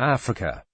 Africa.